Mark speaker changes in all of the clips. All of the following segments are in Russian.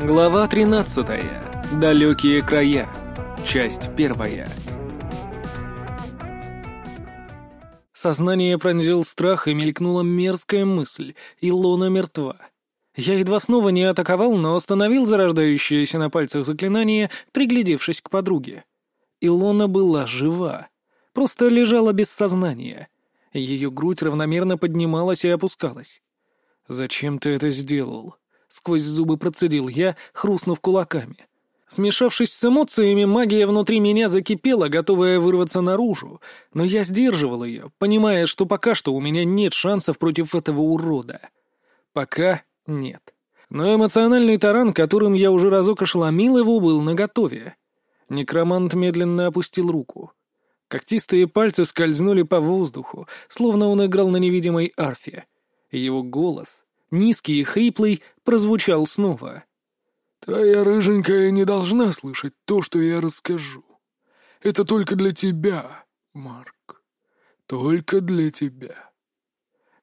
Speaker 1: Глава 13. Далекие края. Часть первая. Сознание пронзил страх и мелькнула мерзкая мысль. Илона мертва. Я едва снова не атаковал, но остановил зарождающееся на пальцах заклинание, приглядевшись к подруге. Илона была жива. Просто лежала без сознания. Ее грудь равномерно поднималась и опускалась. «Зачем ты это сделал?» — сквозь зубы процедил я, хрустнув кулаками. Смешавшись с эмоциями, магия внутри меня закипела, готовая вырваться наружу, но я сдерживал ее, понимая, что пока что у меня нет шансов против этого урода. Пока нет. Но эмоциональный таран, которым я уже разок ошеломил его, был наготове. Некромант медленно опустил руку. Когтистые пальцы скользнули по воздуху, словно он играл на невидимой арфе. Его голос низкий и хриплый, прозвучал снова.
Speaker 2: «Твоя рыженькая не должна слышать то, что я расскажу. Это только для тебя, Марк. Только для тебя».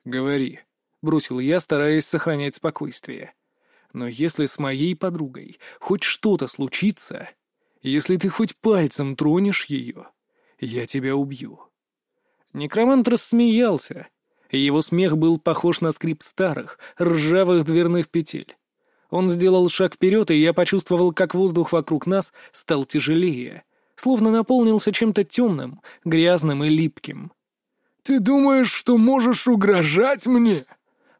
Speaker 1: «Говори», — бросил я, стараясь сохранять спокойствие. «Но если с моей подругой хоть что-то случится, если ты хоть пальцем тронешь ее, я тебя убью». Некромант рассмеялся, его смех был похож на скрип старых, ржавых дверных петель. Он сделал шаг вперед, и я почувствовал, как воздух вокруг нас стал тяжелее, словно наполнился чем-то темным, грязным и липким.
Speaker 2: «Ты думаешь, что можешь угрожать мне?»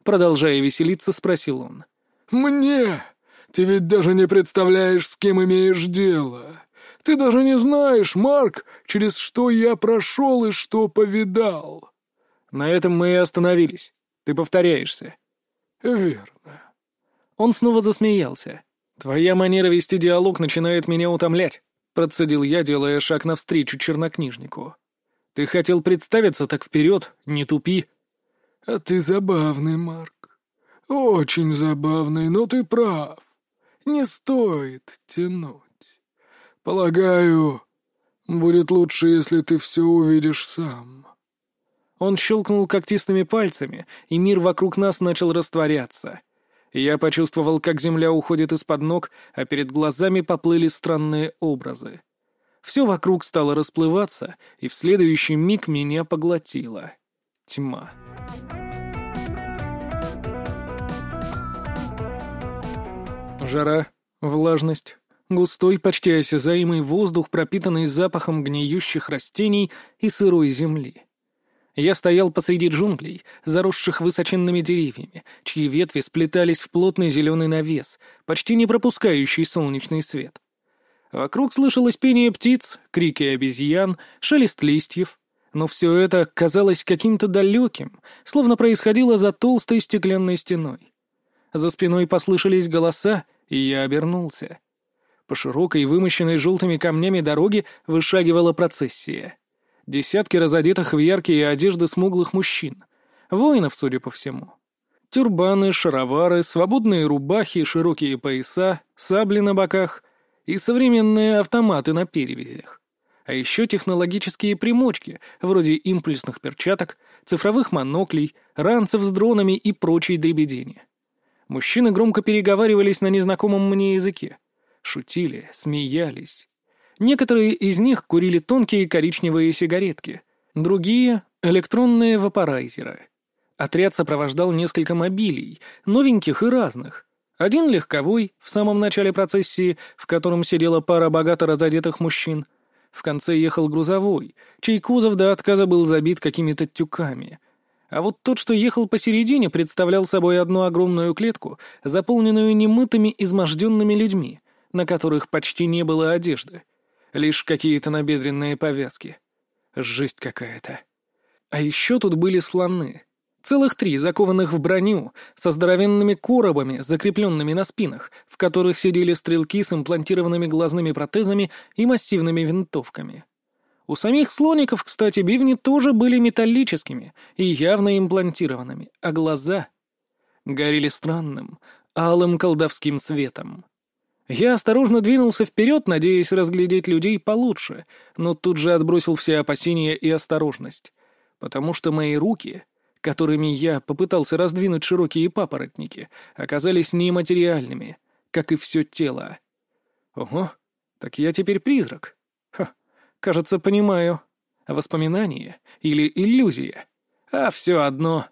Speaker 1: Продолжая веселиться, спросил он.
Speaker 2: «Мне? Ты ведь даже не представляешь, с кем имеешь дело. Ты даже не знаешь, Марк, через что я прошел и что повидал.
Speaker 1: На этом мы и остановились. Ты повторяешься».
Speaker 2: «Верно».
Speaker 1: Он снова засмеялся. «Твоя манера вести диалог начинает меня утомлять», — процедил я, делая шаг навстречу чернокнижнику. «Ты хотел представиться так вперед, не тупи».
Speaker 2: «А ты забавный, Марк. Очень забавный, но ты прав. Не стоит тянуть. Полагаю, будет лучше, если ты все увидишь сам».
Speaker 1: Он щелкнул когтистыми пальцами, и мир вокруг нас начал растворяться. Я почувствовал, как земля уходит из-под ног, а перед глазами поплыли странные образы. Все вокруг стало расплываться, и в следующий миг меня поглотила тьма. Жара, влажность, густой, почти осязаемый воздух, пропитанный запахом гниющих растений и сырой земли. Я стоял посреди джунглей, заросших высоченными деревьями, чьи ветви сплетались в плотный зеленый навес, почти не пропускающий солнечный свет. Вокруг слышалось пение птиц, крики обезьян, шелест листьев, но все это казалось каким-то далеким, словно происходило за толстой стеклянной стеной. За спиной послышались голоса, и я обернулся. По широкой, вымощенной желтыми камнями дороге вышагивала процессия. Десятки разодетых в яркие одежды смуглых мужчин. Воинов, судя по всему. Тюрбаны, шаровары, свободные рубахи, широкие пояса, сабли на боках и современные автоматы на перевязях. А еще технологические примочки, вроде импульсных перчаток, цифровых моноклей, ранцев с дронами и прочей дребедени. Мужчины громко переговаривались на незнакомом мне языке. Шутили, смеялись. Некоторые из них курили тонкие коричневые сигаретки, другие — электронные вапорайзеры. Отряд сопровождал несколько мобилей, новеньких и разных. Один легковой, в самом начале процессии, в котором сидела пара богато разодетых мужчин. В конце ехал грузовой, чей кузов до отказа был забит какими-то тюками. А вот тот, что ехал посередине, представлял собой одну огромную клетку, заполненную немытыми, изможденными людьми, на которых почти не было одежды — Лишь какие-то набедренные повязки. Жесть какая-то. А еще тут были слоны. Целых три, закованных в броню, со здоровенными коробами, закрепленными на спинах, в которых сидели стрелки с имплантированными глазными протезами и массивными винтовками. У самих слоников, кстати, бивни тоже были металлическими и явно имплантированными, а глаза горели странным, алым колдовским светом. Я осторожно двинулся вперед, надеясь разглядеть людей получше, но тут же отбросил все опасения и осторожность, потому что мои руки, которыми я попытался раздвинуть широкие папоротники, оказались нематериальными, как и все тело. Ого, так я теперь призрак. Ха, кажется, понимаю. Воспоминание или иллюзия? А все одно.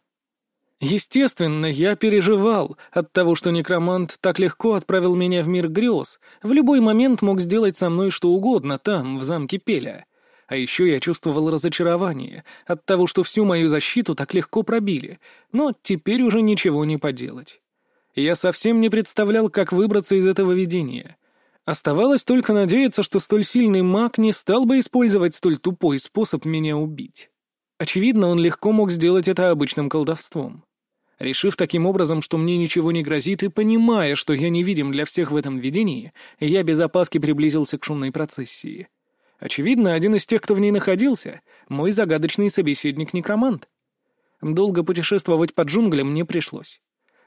Speaker 1: Естественно, я переживал от того, что некромант так легко отправил меня в мир грез, в любой момент мог сделать со мной что угодно там, в замке Пеля. А еще я чувствовал разочарование от того, что всю мою защиту так легко пробили, но теперь уже ничего не поделать. Я совсем не представлял, как выбраться из этого видения. Оставалось только надеяться, что столь сильный маг не стал бы использовать столь тупой способ меня убить. Очевидно, он легко мог сделать это обычным колдовством. Решив таким образом, что мне ничего не грозит, и понимая, что я невидим для всех в этом видении, я без опаски приблизился к шумной процессии. Очевидно, один из тех, кто в ней находился, мой загадочный собеседник-некромант. Долго путешествовать по джунглям мне пришлось.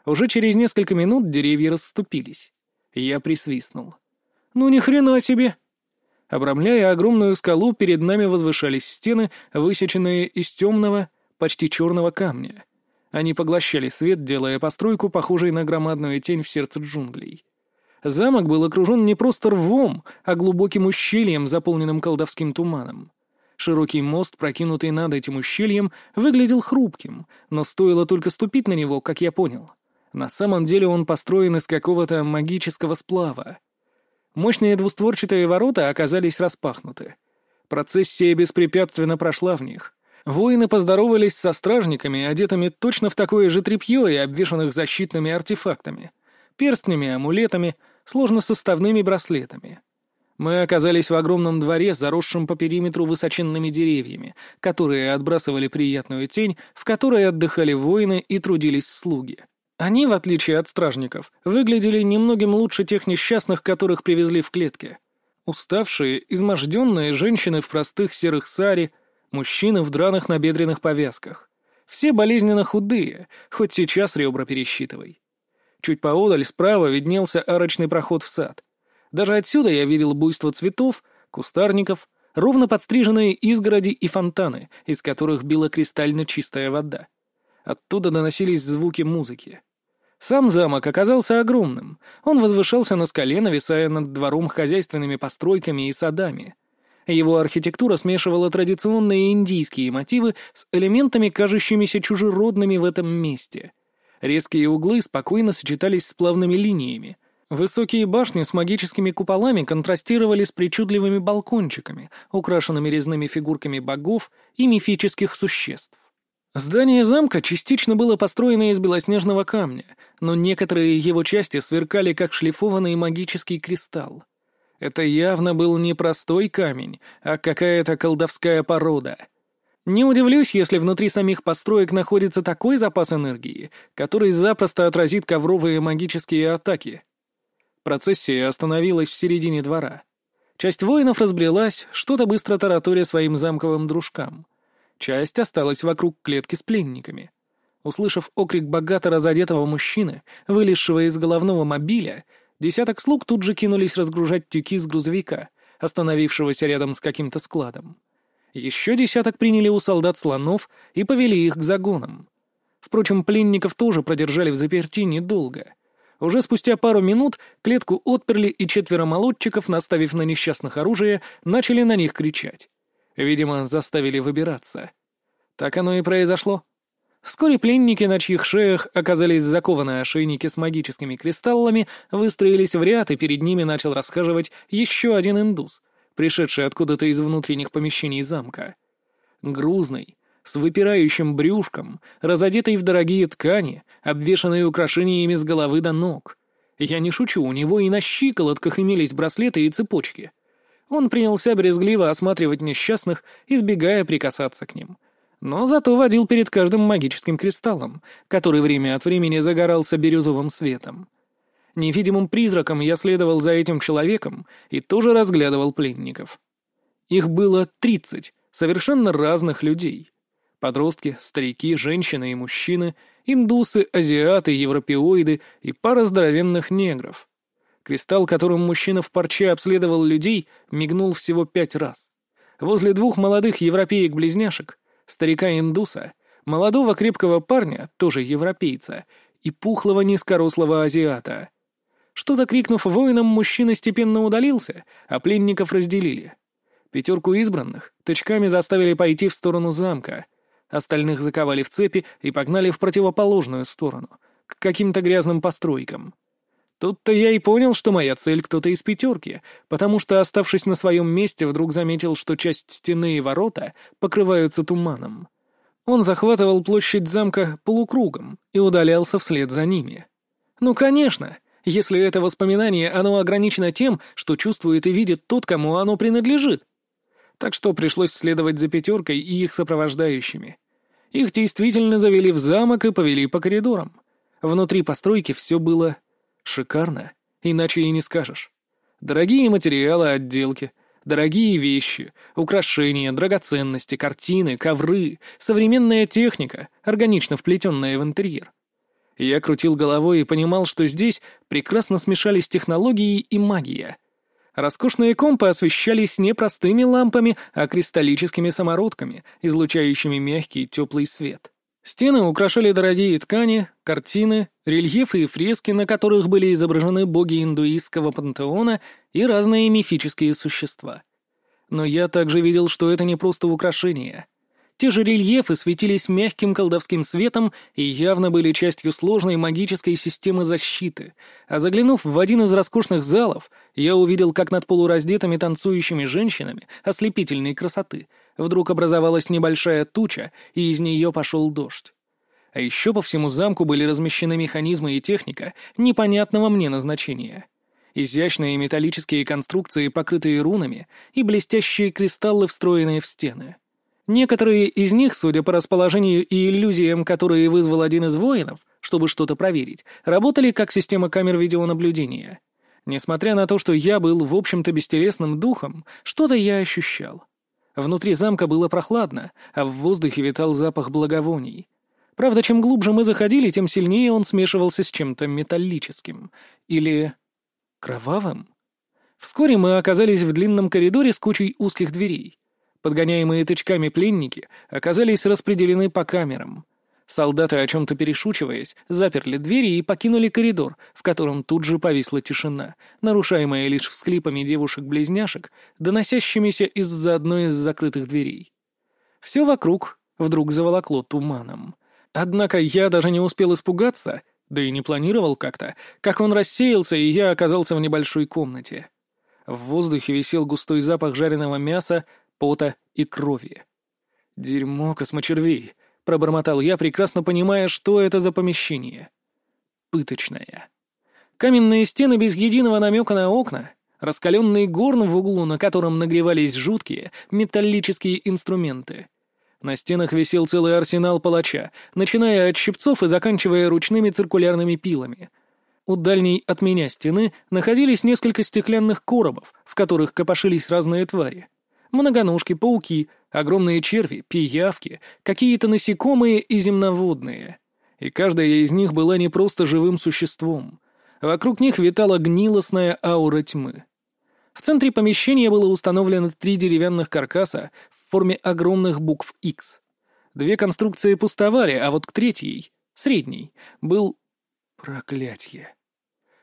Speaker 1: Уже через несколько минут деревья расступились. Я присвистнул. «Ну ни хрена себе!» Обрамляя огромную скалу, перед нами возвышались стены, высеченные из темного, почти черного камня. Они поглощали свет, делая постройку, похожей на громадную тень в сердце джунглей. Замок был окружен не просто рвом, а глубоким ущельем, заполненным колдовским туманом. Широкий мост, прокинутый над этим ущельем, выглядел хрупким, но стоило только ступить на него, как я понял. На самом деле он построен из какого-то магического сплава. Мощные двустворчатые ворота оказались распахнуты. Процессия беспрепятственно прошла в них. Воины поздоровались со стражниками, одетыми точно в такое же тряпье и обвешанных защитными артефактами. Перстнями, амулетами, сложносоставными браслетами. Мы оказались в огромном дворе, заросшем по периметру высоченными деревьями, которые отбрасывали приятную тень, в которой отдыхали воины и трудились слуги. Они, в отличие от стражников, выглядели немногим лучше тех несчастных, которых привезли в клетке. Уставшие, изможденные женщины в простых серых сари, мужчины в драных набедренных повязках. Все болезненно худые, хоть сейчас ребра пересчитывай. Чуть поодаль справа виднелся арочный проход в сад. Даже отсюда я видел буйство цветов, кустарников, ровно подстриженные изгороди и фонтаны, из которых била кристально чистая вода. Оттуда доносились звуки музыки. Сам замок оказался огромным. Он возвышался на скале, нависая над двором хозяйственными постройками и садами. Его архитектура смешивала традиционные индийские мотивы с элементами, кажущимися чужеродными в этом месте. Резкие углы спокойно сочетались с плавными линиями. Высокие башни с магическими куполами контрастировали с причудливыми балкончиками, украшенными резными фигурками богов и мифических существ. Здание замка частично было построено из белоснежного камня, но некоторые его части сверкали, как шлифованный магический кристалл. Это явно был не простой камень, а какая-то колдовская порода. Не удивлюсь, если внутри самих построек находится такой запас энергии, который запросто отразит ковровые магические атаки. Процессия остановилась в середине двора. Часть воинов разбрелась, что-то быстро тараторя своим замковым дружкам — Часть осталась вокруг клетки с пленниками. Услышав окрик богато разодетого мужчины, вылезшего из головного мобиля, десяток слуг тут же кинулись разгружать тюки с грузовика, остановившегося рядом с каким-то складом. Еще десяток приняли у солдат слонов и повели их к загонам. Впрочем, пленников тоже продержали в заперти недолго. Уже спустя пару минут клетку отперли, и четверо молодчиков, наставив на несчастных оружие, начали на них кричать. Видимо, заставили выбираться. Так оно и произошло. Вскоре пленники, на чьих шеях оказались закованы ошейники с магическими кристаллами, выстроились в ряд, и перед ними начал расхаживать еще один индус, пришедший откуда-то из внутренних помещений замка. Грузный, с выпирающим брюшком, разодетый в дорогие ткани, обвешанный украшениями с головы до ног. Я не шучу, у него и на щиколотках имелись браслеты и цепочки. Он принялся брезгливо осматривать несчастных, избегая прикасаться к ним. Но зато водил перед каждым магическим кристаллом, который время от времени загорался бирюзовым светом. Невидимым призраком я следовал за этим человеком и тоже разглядывал пленников. Их было тридцать, совершенно разных людей. Подростки, старики, женщины и мужчины, индусы, азиаты, европеоиды и пара здоровенных негров. Кристалл, которым мужчина в парче обследовал людей, мигнул всего пять раз. Возле двух молодых европеек-близняшек, старика-индуса, молодого крепкого парня, тоже европейца, и пухлого низкорослого азиата. Что-то крикнув воинам, мужчина степенно удалился, а пленников разделили. Пятерку избранных тычками заставили пойти в сторону замка. Остальных заковали в цепи и погнали в противоположную сторону, к каким-то грязным постройкам. Тут-то я и понял, что моя цель кто-то из пятерки, потому что, оставшись на своем месте, вдруг заметил, что часть стены и ворота покрываются туманом. Он захватывал площадь замка полукругом и удалялся вслед за ними. Ну, конечно, если это воспоминание, оно ограничено тем, что чувствует и видит тот, кому оно принадлежит. Так что пришлось следовать за пятеркой и их сопровождающими. Их действительно завели в замок и повели по коридорам. Внутри постройки все было шикарно, иначе и не скажешь. Дорогие материалы отделки — Дорогие вещи, украшения, драгоценности, картины, ковры, современная техника, органично вплетенная в интерьер. Я крутил головой и понимал, что здесь прекрасно смешались технологии и магия. Роскошные компы освещались не простыми лампами, а кристаллическими самородками, излучающими мягкий теплый свет. Стены украшали дорогие ткани, картины, рельефы и фрески, на которых были изображены боги индуистского пантеона и разные мифические существа. Но я также видел, что это не просто украшения. Те же рельефы светились мягким колдовским светом и явно были частью сложной магической системы защиты, а заглянув в один из роскошных залов, я увидел, как над полураздетыми танцующими женщинами ослепительной красоты — вдруг образовалась небольшая туча, и из нее пошел дождь. А еще по всему замку были размещены механизмы и техника непонятного мне назначения. Изящные металлические конструкции, покрытые рунами, и блестящие кристаллы, встроенные в стены. Некоторые из них, судя по расположению и иллюзиям, которые вызвал один из воинов, чтобы что-то проверить, работали как система камер видеонаблюдения. Несмотря на то, что я был, в общем-то, бестелесным духом, что-то я ощущал. Внутри замка было прохладно, а в воздухе витал запах благовоний. Правда, чем глубже мы заходили, тем сильнее он смешивался с чем-то металлическим. Или... кровавым? Вскоре мы оказались в длинном коридоре с кучей узких дверей. Подгоняемые тычками пленники оказались распределены по камерам — Солдаты, о чем-то перешучиваясь, заперли двери и покинули коридор, в котором тут же повисла тишина, нарушаемая лишь всклипами девушек-близняшек, доносящимися из-за одной из закрытых дверей. Все вокруг вдруг заволокло туманом. Однако я даже не успел испугаться, да и не планировал как-то, как он рассеялся, и я оказался в небольшой комнате. В воздухе висел густой запах жареного мяса, пота и крови. Дерьмо космочервей — пробормотал я, прекрасно понимая, что это за помещение. Пыточная. Каменные стены без единого намека на окна, раскаленный горн в углу, на котором нагревались жуткие металлические инструменты. На стенах висел целый арсенал палача, начиная от щипцов и заканчивая ручными циркулярными пилами. У дальней от меня стены находились несколько стеклянных коробов, в которых копошились разные твари. Многоножки, пауки, огромные черви, пиявки, какие-то насекомые и земноводные. И каждая из них была не просто живым существом. Вокруг них витала гнилостная аура тьмы. В центре помещения было установлено три деревянных каркаса в форме огромных букв X. Две конструкции пустовали, а вот к третьей, средней, был... Проклятье.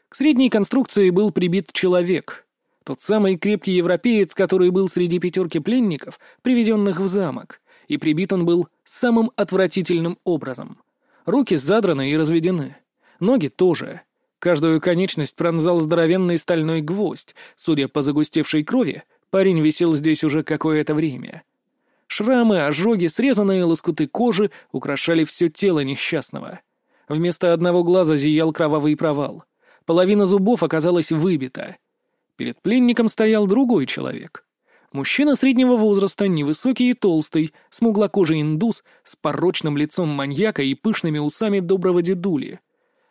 Speaker 1: К средней конструкции был прибит человек — тот самый крепкий европеец, который был среди пятерки пленников, приведенных в замок. И прибит он был самым отвратительным образом. Руки задраны и разведены. Ноги тоже. Каждую конечность пронзал здоровенный стальной гвоздь. Судя по загустевшей крови, парень висел здесь уже какое-то время. Шрамы, ожоги, срезанные лоскуты кожи украшали все тело несчастного. Вместо одного глаза зиял кровавый провал. Половина зубов оказалась выбита — Перед пленником стоял другой человек. Мужчина среднего возраста, невысокий и толстый, смуглокожий индус с порочным лицом маньяка и пышными усами доброго дедули.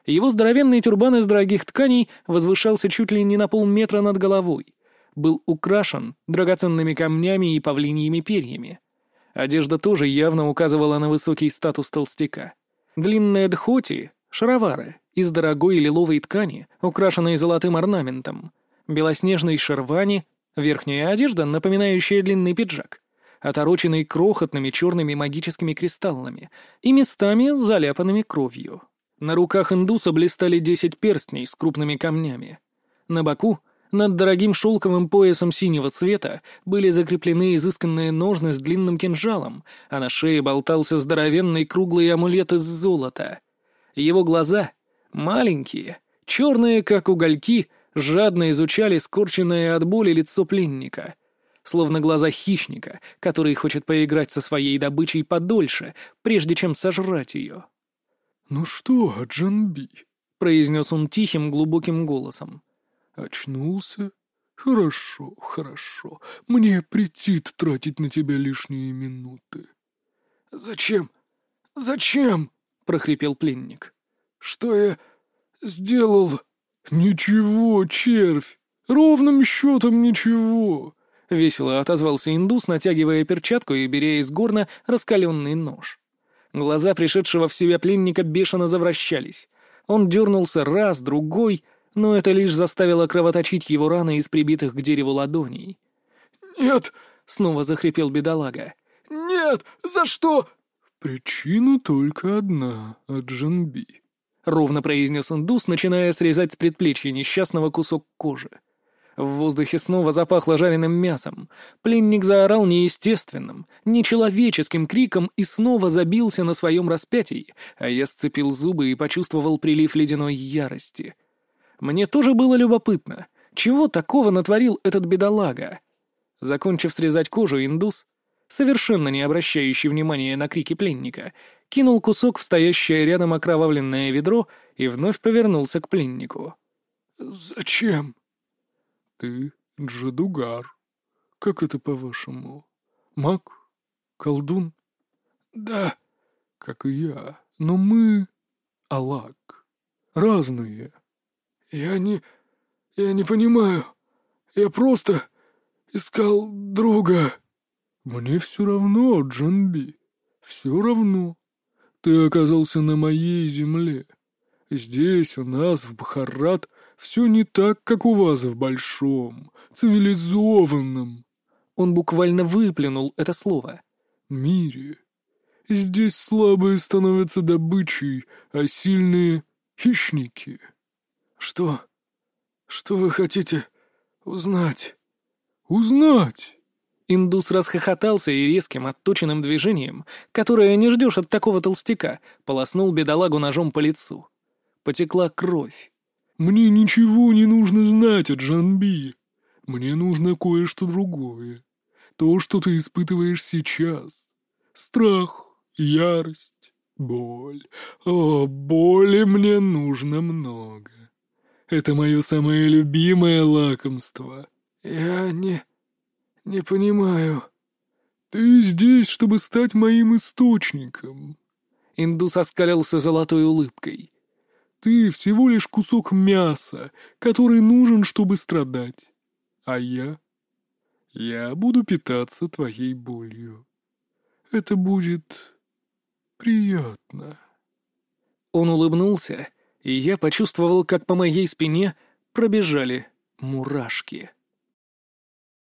Speaker 1: Его здоровенный тюрбан из дорогих тканей возвышался чуть ли не на полметра над головой. Был украшен драгоценными камнями и павлиньими перьями. Одежда тоже явно указывала на высокий статус толстяка. Длинные дхоти, шаровары, из дорогой лиловой ткани, украшенные золотым орнаментом — белоснежной шервани, верхняя одежда, напоминающая длинный пиджак, отороченный крохотными черными магическими кристаллами и местами заляпанными кровью. На руках индуса блистали десять перстней с крупными камнями. На боку, над дорогим шелковым поясом синего цвета, были закреплены изысканные ножны с длинным кинжалом, а на шее болтался здоровенный круглый амулет из золота. Его глаза, маленькие, черные, как угольки, жадно изучали скорченное от боли лицо пленника, словно глаза хищника, который хочет поиграть со своей добычей подольше, прежде чем сожрать ее.
Speaker 2: «Ну что, Джанби?» — произнес он тихим, глубоким голосом. «Очнулся? Хорошо, хорошо. Мне претит тратить на тебя лишние минуты». «Зачем? Зачем?» — прохрипел пленник. «Что я сделал?» «Ничего, червь! Ровным счетом ничего!» — весело отозвался индус, натягивая перчатку и беря из горна раскаленный нож.
Speaker 1: Глаза пришедшего в себя пленника бешено завращались. Он дернулся раз, другой, но это лишь заставило кровоточить его раны из прибитых к дереву ладоней.
Speaker 2: «Нет!» — снова захрипел бедолага. «Нет! За что?» «Причина только одна, Аджанби», —
Speaker 1: ровно произнес индус, начиная срезать с предплечья несчастного кусок кожи. В воздухе снова запахло жареным мясом. Пленник заорал неестественным, нечеловеческим криком и снова забился на своем распятии, а я сцепил зубы и почувствовал прилив ледяной ярости. Мне тоже было любопытно, чего такого натворил этот бедолага? Закончив срезать кожу, индус, совершенно не обращающий внимания на крики пленника, кинул кусок в стоящее рядом окровавленное ведро и вновь повернулся к пленнику.
Speaker 2: «Зачем?» «Ты Джадугар. Как это по-вашему? Маг? Колдун?» «Да, как и я. Но мы... Алак. Разные. Я не... Я не понимаю. Я просто искал друга». «Мне все равно, Джанби. Все равно. Ты оказался на моей земле. Здесь, у нас, в Бхарат, все не так, как у вас в большом, цивилизованном.
Speaker 1: Он буквально выплюнул это слово.
Speaker 2: Мире. Здесь слабые становятся добычей, а сильные — хищники. Что? Что вы хотите узнать? Узнать!
Speaker 1: Индус расхохотался и резким, отточенным движением, которое не ждешь от такого толстяка, полоснул бедолагу ножом по лицу. Потекла кровь.
Speaker 2: «Мне ничего не нужно знать о Джанби. Мне нужно кое-что другое. То, что ты испытываешь сейчас. Страх, ярость, боль. О, боли мне нужно много. Это мое самое любимое лакомство. Я не... не понимаю. Ты здесь, чтобы стать моим источником».
Speaker 1: Индус оскалился золотой улыбкой.
Speaker 2: Ты всего лишь кусок мяса, который нужен, чтобы страдать. А я? Я буду питаться твоей болью. Это будет приятно.
Speaker 1: Он улыбнулся, и я почувствовал, как по моей спине пробежали мурашки.